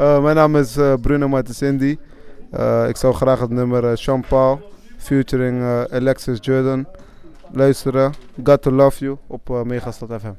Uh, mijn naam is uh, Bruno Martensindi. Uh, ik zou graag het nummer Jean Paul featuring Alexis Jordan luisteren. Got to Love You op Megastad FM.